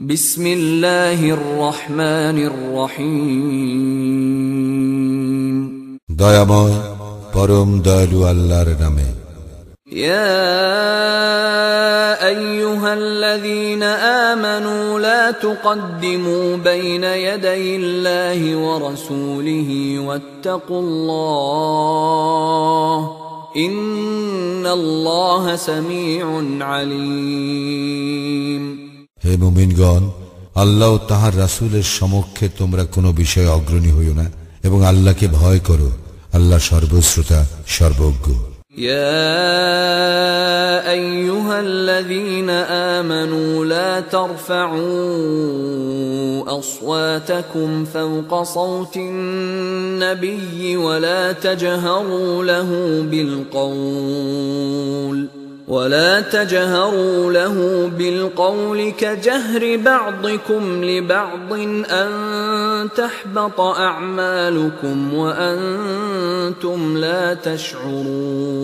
بسم الله الرحمن الرحيم দয়াময় পরম দয়ালু আল্লাহর নামে يا ايها الذين امنوا لا تقدموا بين يدي الله ورسوله واتقوا الله ان الله سميع عليم হে মুমিনগণ আল্লাহ ও তাহার রাসূলের সমক্ষে তোমরা কোনো বিষয়ে অগ্রণী হইও না এবং আল্লাহকে ভয় করো আল্লাহ সর্বশ্রোতা সর্বজ্ঞ يا ايها الذين امنوا لا ترفعوا اصواتكم فوق صوت النبي ولا تجهروا له بالقول ولا تجهروا له بالقول كجهر بعضكم لبعض ان تحبط اعمالكم وانتم لا تشعرون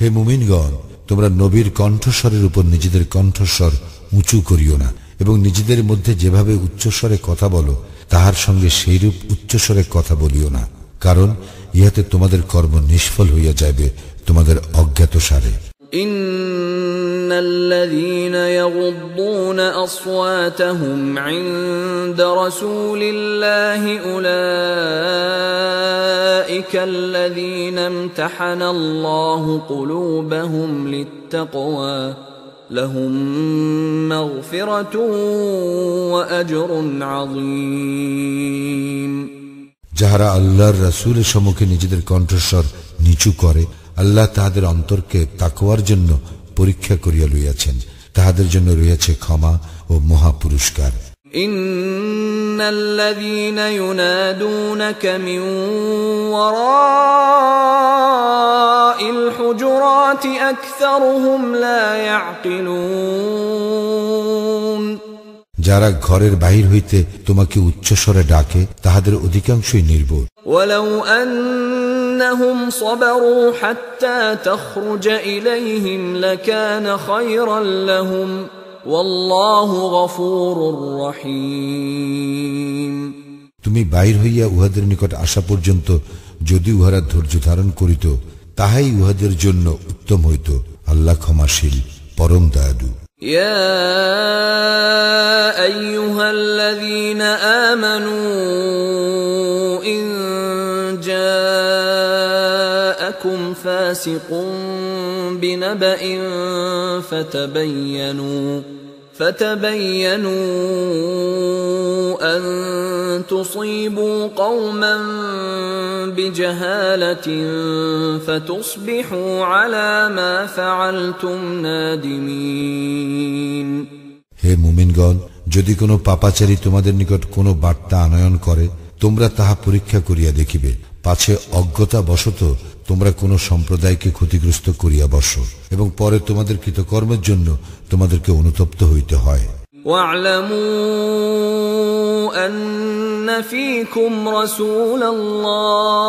হে মুমিনগণ তোমরা নবীর কণ্ঠস্বরের উপর নিজেদের কণ্ঠস্বর উঁচু করিও না এবং নিজেদের মধ্যে যেভাবে উচ্চস্বরে কথা বলো তাহার সঙ্গে সেইরূপ উচ্চস্বরে কথা বলিও না কারণ ইহাতে তোমাদের কর্ম নিষ্ফল হইয়া যাইবে তোমাদের অজ্ঞাত সারে ان الذين يغضون اصواتهم عند رسول الله اولئك الذين امتحن الله قلوبهم للتقوى لهم مغفره واجر عظيم যাহারা আল্লাহর রাসূলের সম্মুখে নিজেদের কণ্ঠস্বর নিচু করে আল্লাহ তাহাদের অন্তরকে তাকওয়ার জন্য পরীক্ষা করিয়া লইয়াছেন তাহাদের জন্য রয়েছে ক্ষমা ও মহা পুরস্কার ان الذين ينادونك من وراء الحجرات اكثرهم لا يعقلون যারা ঘরের বাহির হইতে তোমাকে উচ্চস্বরে ডাকে তাহাদের অধিকাংশই নির্বোধ ولو انهم صبروا حتى تخرج اليهم لكان خيرا لهم والله غفور رحيم তুমি বাহির হইয়া উহাদের নিকট আসা পর্যন্ত যদি উহারা ধৈর্য ধারণ করিত তাহাই উহাদের জন্য উত্তম হইত আল্লাহ ক্ষমাশীল পরম দয়ালু يا ايها الذين امنوا فاسق بنبأ فتبينوا فتبينوا ان تصيبوا قوما بجهاله فتصبحوا على ما فعلتم نادمين হে মুমিনগণ যদি কোনো পাপাচারী তোমাদের নিকট কোনো বার্তা আনয়ন করে তোমরা তাহা পরীক্ষা করিয়া দেখিবে পাছে অজ্ঞতা বশত তোমরা কোনো সম্প্রদায়কে ক্ষতিগ্রস্ত করিয়া বসো এবং পরে তোমাদের কৃতকর্মের জন্য তোমাদেরকে অনুতপ্ত হইতে হয় واعلموا ان فيكم رسول الله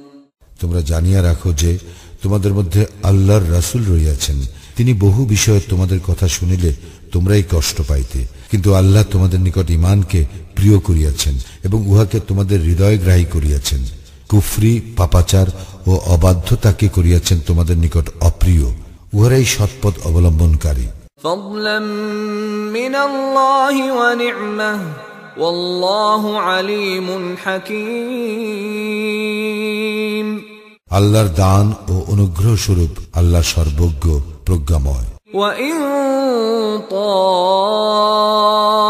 তোমরা জানিয়া রাখো যে তোমাদের মধ্যে আল্লাহর রাসূল রইয়াছেন তিনি বহু বিষয়ে তোমাদের কথা শুনিলে তোমরাই কষ্ট পাইতে কিন্তু আল্লাহ তোমাদের নিকট ইমানকে প্রিয় করিয়াছেন এবং উহাকে তোমাদের হৃদয়গ্রাহী করিয়াছেন কুফরি পাপাচার ও অবাধ্যতাকে করিয়াছেন তোমাদের নিকট অপ্রিয় উহারাই সৎপথ অবলম্বনকারী فضلا من الله ونعمه والله عليم حكيم আল্লাহর দান ও অনুগ্রহ স্বরূপ আল্লাহ সর্বজ্ঞ প্রজ্ঞাময় وان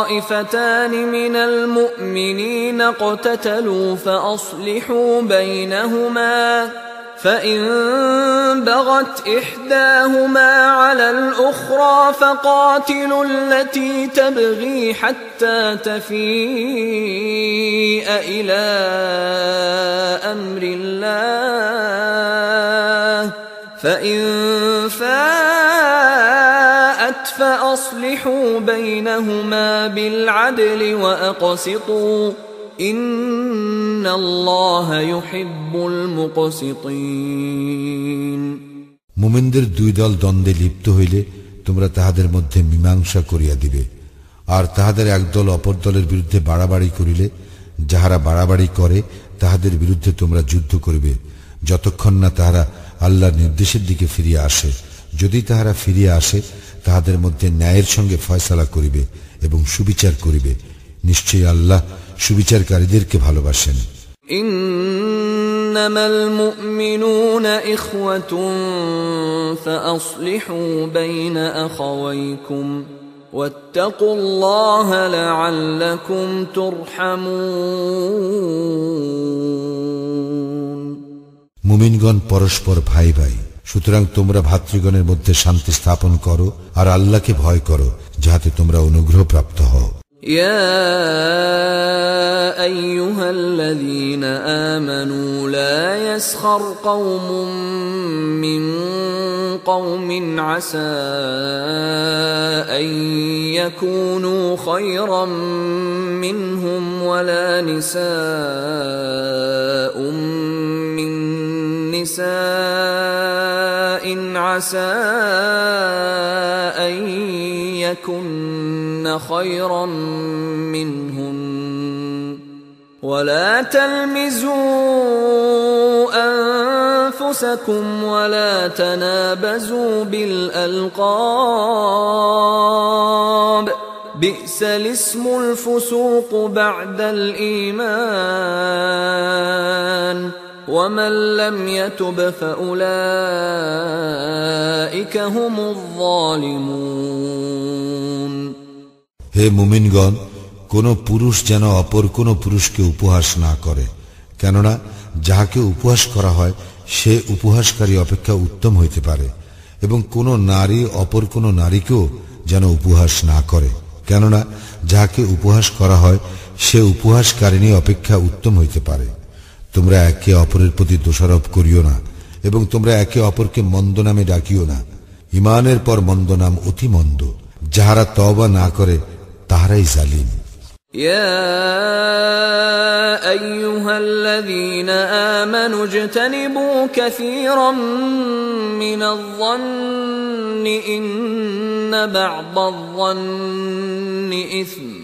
طائفتان من المؤمنين اقتتلوا فاصلحوا بينهما فإن بغت إحداهما على الأخرى فقاتلوا التي تبغي حتى تفيء إلى أمر الله فإن فاءت فأصلحوا بينهما بالعدل وأقسطوا إن الله يحب المقسطين মুমিনদের দুই দল দ্বন্দ্বে লিপ্ত হইলে তোমরা তাহাদের মধ্যে মীমাংসা করিয়া দিবে আর তাহাদের একদল অপর দলের বিরুদ্ধে বাড়াবাড়ি করিলে যাহারা বাড়াবাড়ি করে তাহাদের বিরুদ্ধে তোমরা যুদ্ধ করিবে যতক্ষণ না তাহারা আল্লাহর নির্দেশের দিকে ফিরিয়া আসে যদি তাহারা ফিরিয়া আসে তাহাদের মধ্যে ন্যায়ের সঙ্গে ফয়সালা করিবে এবং সুবিচার করিবে নিশ্চয়ই আল্লাহ সুবিচারকারীদেরকে ভালোবাসেন إنما المؤمنون إخوة فأصلحوا بين أخويكم واتقوا الله لعلكم ترحمون মুমিনগণ পরস্পর ভাই ভাই সুতরাং তোমরা ভাতৃগণের মধ্যে শান্তি স্থাপন করো আর আল্লাহকে ভয় করো যাহাতে তোমরা অনুগ্রহ প্রাপ্ত হও يا ايها الذين امنوا لا يسخر قوم من قوم عسى ان يكونوا خيرا منهم ولا نساء من نساء عسى ان يكن خيرا منهن ولا تلمزوا انفسكم ولا تنابزوا بالالقاب بئس الاسم الفسوق بعد الايمان ومن لم يتب فاولئك هم الظالمون হে মুমিনগণ কোন পুরুষ যেন অপর কোন পুরুষকে উপহাস না করে কেননা যাহাকে উপহাস করা হয় সে উপহাসকারী অপেক্ষা উত্তম হইতে পারে এবং কোন নারী অপর কোন নারীকেও যেন উপহাস না করে কেননা যাহাকে উপহাস করা হয় সে উপহাসকারিণী অপেক্ষা উত্তম হইতে পারে তোমরা একে অপরের প্রতি দোষারোপ করিও না এবং তোমরা একে অপরকে মন্দ নামে ডাকিও না ইমানের পর মন্দ নাম অতি মন্দ যাহারা তবা না করে তাহারাই জালিম يا ايها الذين امنوا اجتنبوا كثيرا من الظن ان بعض الظن اثم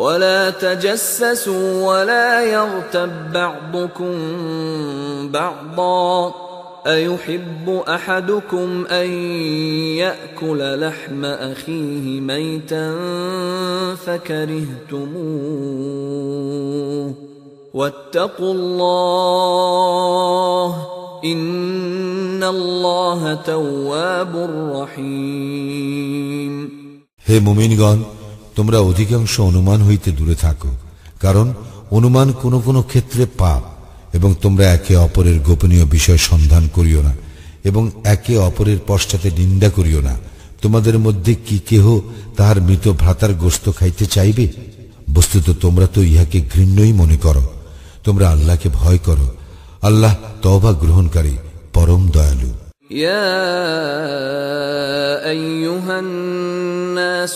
ولا تجسسوا ولا يغتب بعضكم بعضا أيحب أحدكم أن يأكل لحم أخيه ميتا فكرهتموه واتقوا الله إن الله تواب رحيم هي مؤمنين তোমরা অধিকাংশ অনুমান হইতে দূরে থাকো কারণ অনুমান কোনো কোনো ক্ষেত্রে পাপ এবং তোমরা একে অপরের গোপনীয় বিষয় সন্ধান করিও না এবং একে অপরের পশ্চাতে নিন্দা করিও না তোমাদের মধ্যে কি কেহ তাহার মৃত ভ্রাতার গোস্ত খাইতে চাইবে বস্তুত তোমরা তো ইহাকে ঘৃণ্যই মনে করো তোমরা আল্লাহকে ভয় করো আল্লাহ তবা গ্রহণকারী পরম দয়ালু يا ايها الناس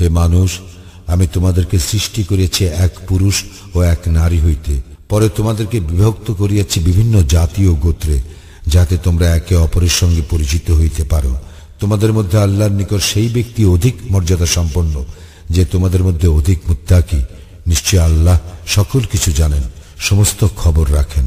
হে মানুষ, আমি তোমাদেরকে সৃষ্টি করেছি এক পুরুষ ও এক নারী হইতে। পরে তোমাদেরকে বিভক্ত করিয়াছি বিভিন্ন জাতি ও গোত্রে, যাতে তোমরা একে অপরের সঙ্গে পরিচিত হইতে পারো। তোমাদের মধ্যে আল্লাহর নিকট সেই ব্যক্তি অধিক মর্যাদা সম্পন্ন, যে তোমাদের মধ্যে অধিক মুত্তাকি। নিশ্চয় আল্লাহ সকল কিছু জানেন, সমস্ত খবর রাখেন।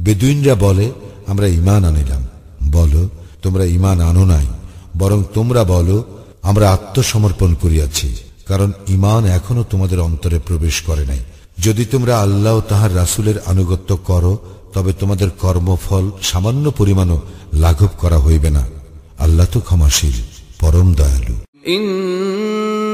বেদুইনরা বলে আমরা ইমান আনিলাম। বলো তোমরা ইমান আনো নাই বরং তোমরা বলো আমরা আত্মসমর্পণ করিয়াছি কারণ ইমান এখনও তোমাদের অন্তরে প্রবেশ করে নাই। যদি তোমরা আল্লাহ তাহার রাসুলের আনুগত্য করো তবে তোমাদের কর্মফল সামান্য পরিমাণও লাঘব করা হইবে না। আল্লাহ তো ক্ষমাশীল পরম দয়ালু।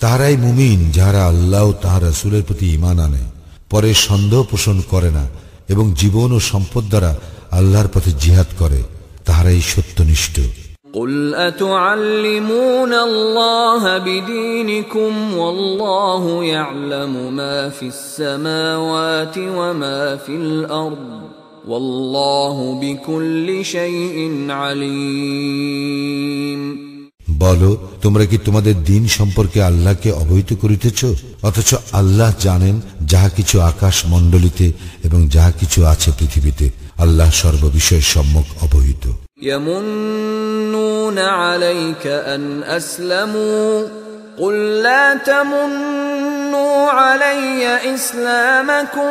তাহারাই মুমিন যাহারা আল্লাহ ও তাহার রাসুলের প্রতি ইমান আনে পরে সন্দেহ পোষণ করে না এবং জীবন ও সম্পদ দ্বারা আল্লাহর পথে জিহাদ করে তাহারাই সত্যনিষ্ঠ قل أتعلمون الله بدينكم والله يعلم ما في السماوات وما في الأرض والله بكل شيء عليم বলো তোমরা কি তোমাদের দিন সম্পর্কে আল্লাহকে অবহিত করিতেছ অথচ আল্লাহ জানেন যাহা কিছু আকাশ মণ্ডলীতে এবং যাহা কিছু আছে পৃথিবীতে আল্লাহ সর্ববিষয়ে সম্যক অবহিত يمنون عليك أن أسلموا قل لا تمنوا علي إسلامكم